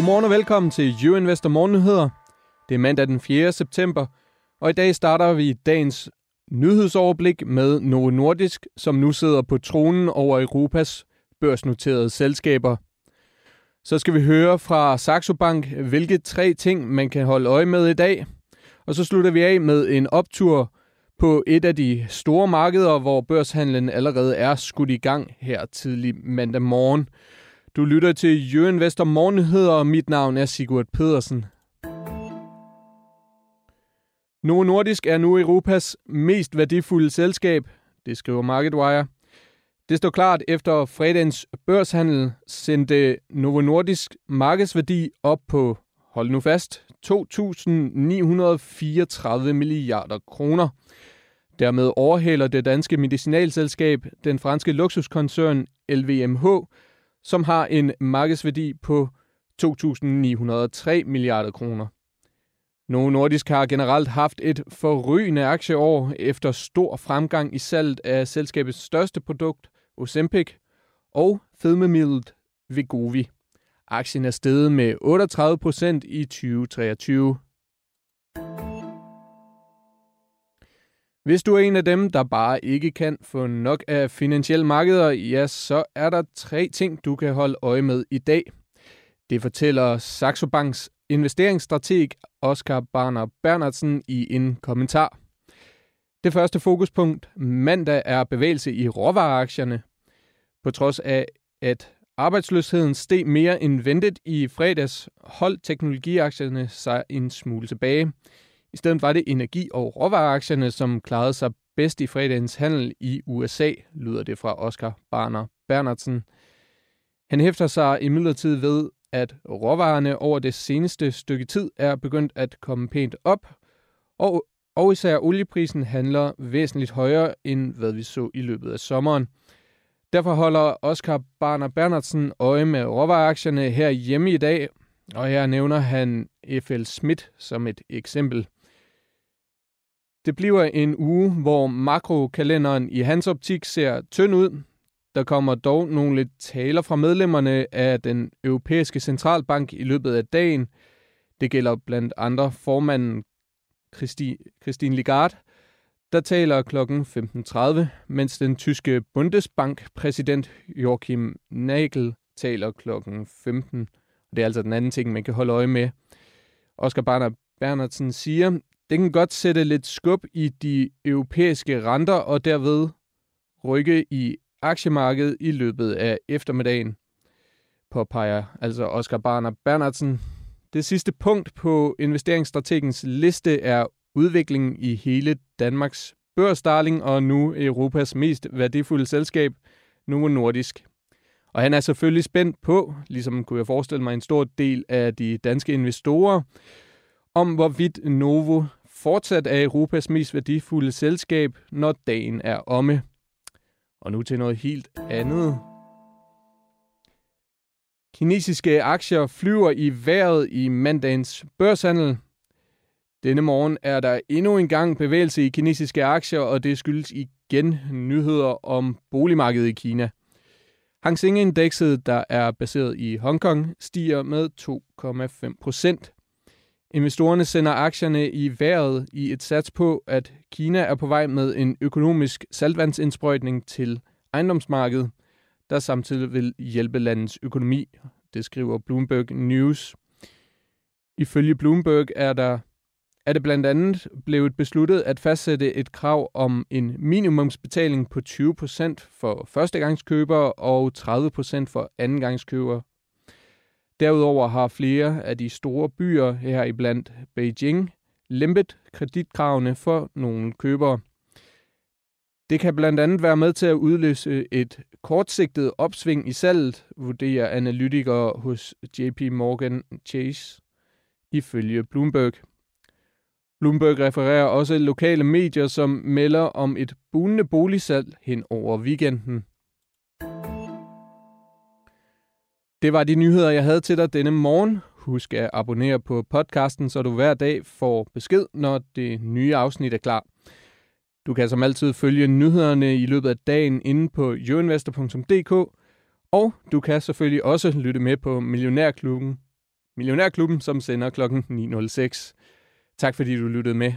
Godmorgen og velkommen til You Investor Morgennyheder. Det er mandag den 4. september, og i dag starter vi dagens nyhedsoverblik med Novo Nordisk, som nu sidder på tronen over Europas børsnoterede selskaber. Så skal vi høre fra Saxo Bank, hvilke tre ting man kan holde øje med i dag. Og så slutter vi af med en optur på et af de store markeder, hvor børshandlen allerede er skudt i gang her tidlig mandag morgen. Du lytter til Jørgen Vester Morgenheder, og mit navn er Sigurd Pedersen. Novo Nordisk er nu Europas mest værdifulde selskab, det skriver MarketWire. Det står klart efter fredagens børshandel sendte Novo Nordisk markedsværdi op på, hold nu fast, 2.934 milliarder kroner. Dermed overhaler det danske medicinalselskab den franske luksuskoncern LVMH, som har en markedsværdi på 2.903 milliarder kroner. Novo Nordisk har generelt haft et forrygende aktieår efter stor fremgang i salget af selskabets største produkt, Ozempic, og fedmemidlet Vegovi. Aktien er steget med 38 procent i 2023. Hvis du er en af dem, der bare ikke kan få nok af finansielle markeder, ja, så er der tre ting, du kan holde øje med i dag. Det fortæller Saxo Banks investeringsstrateg Oscar Barner Bernardsen i en kommentar. Det første fokuspunkt mandag er bevægelse i råvareaktierne. På trods af, at arbejdsløsheden steg mere end ventet i fredags, holdt teknologiaktierne sig en smule tilbage. I stedet var det energi- og råvareaktierne, som klarede sig bedst i fredagens handel i USA, lyder det fra Oscar Barner Bernardsen. Han hæfter sig imidlertid ved, at råvarerne over det seneste stykke tid er begyndt at komme pænt op, og, og især olieprisen handler væsentligt højere, end hvad vi så i løbet af sommeren. Derfor holder Oscar Barner Bernardsen øje med råvareaktierne her hjemme i dag, og her nævner han FL Schmidt som et eksempel. Det bliver en uge, hvor makrokalenderen i hans optik ser tynd ud. Der kommer dog nogle taler fra medlemmerne af den europæiske centralbank i løbet af dagen. Det gælder blandt andre formanden Christine Lagarde, der taler kl. 15.30, mens den tyske Bundesbank-præsident Joachim Nagel taler kl. 15. Det er altså den anden ting, man kan holde øje med. Oscar Barner Bernardsen siger, det kan godt sætte lidt skub i de europæiske renter og derved rykke i aktiemarkedet i løbet af eftermiddagen, påpeger altså Oscar Barner Bernardsen. Det sidste punkt på investeringsstrategens liste er udviklingen i hele Danmarks børsdarling og nu Europas mest værdifulde selskab, Novo Nordisk. Og han er selvfølgelig spændt på, ligesom kunne jeg forestille mig en stor del af de danske investorer, om hvorvidt Novo fortsat er Europas mest værdifulde selskab, når dagen er omme. Og nu til noget helt andet. Kinesiske aktier flyver i vejret i mandagens børshandel. Denne morgen er der endnu en gang bevægelse i kinesiske aktier, og det skyldes igen nyheder om boligmarkedet i Kina. Hang Seng-indekset, der er baseret i Hongkong, stiger med 2,5 procent. Investorerne sender aktierne i vejret i et sats på, at Kina er på vej med en økonomisk saltvandsindsprøjtning til ejendomsmarkedet, der samtidig vil hjælpe landets økonomi, det skriver Bloomberg News. Ifølge Bloomberg er der er det blandt andet blevet besluttet at fastsætte et krav om en minimumsbetaling på 20% for førstegangskøbere og 30% for andengangskøbere Derudover har flere af de store byer, her i blandt Beijing, lempet kreditkravene for nogle købere. Det kan blandt andet være med til at udløse et kortsigtet opsving i salget, vurderer analytikere hos JP Morgan Chase, ifølge Bloomberg. Bloomberg refererer også lokale medier, som melder om et bunende boligsalg hen over weekenden. Det var de nyheder, jeg havde til dig denne morgen. Husk at abonnere på podcasten, så du hver dag får besked, når det nye afsnit er klar. Du kan som altid følge nyhederne i løbet af dagen inde på youinvestor.dk, og du kan selvfølgelig også lytte med på Millionærklubben, Millionærklubben, som sender klokken 9.06. Tak fordi du lyttede med.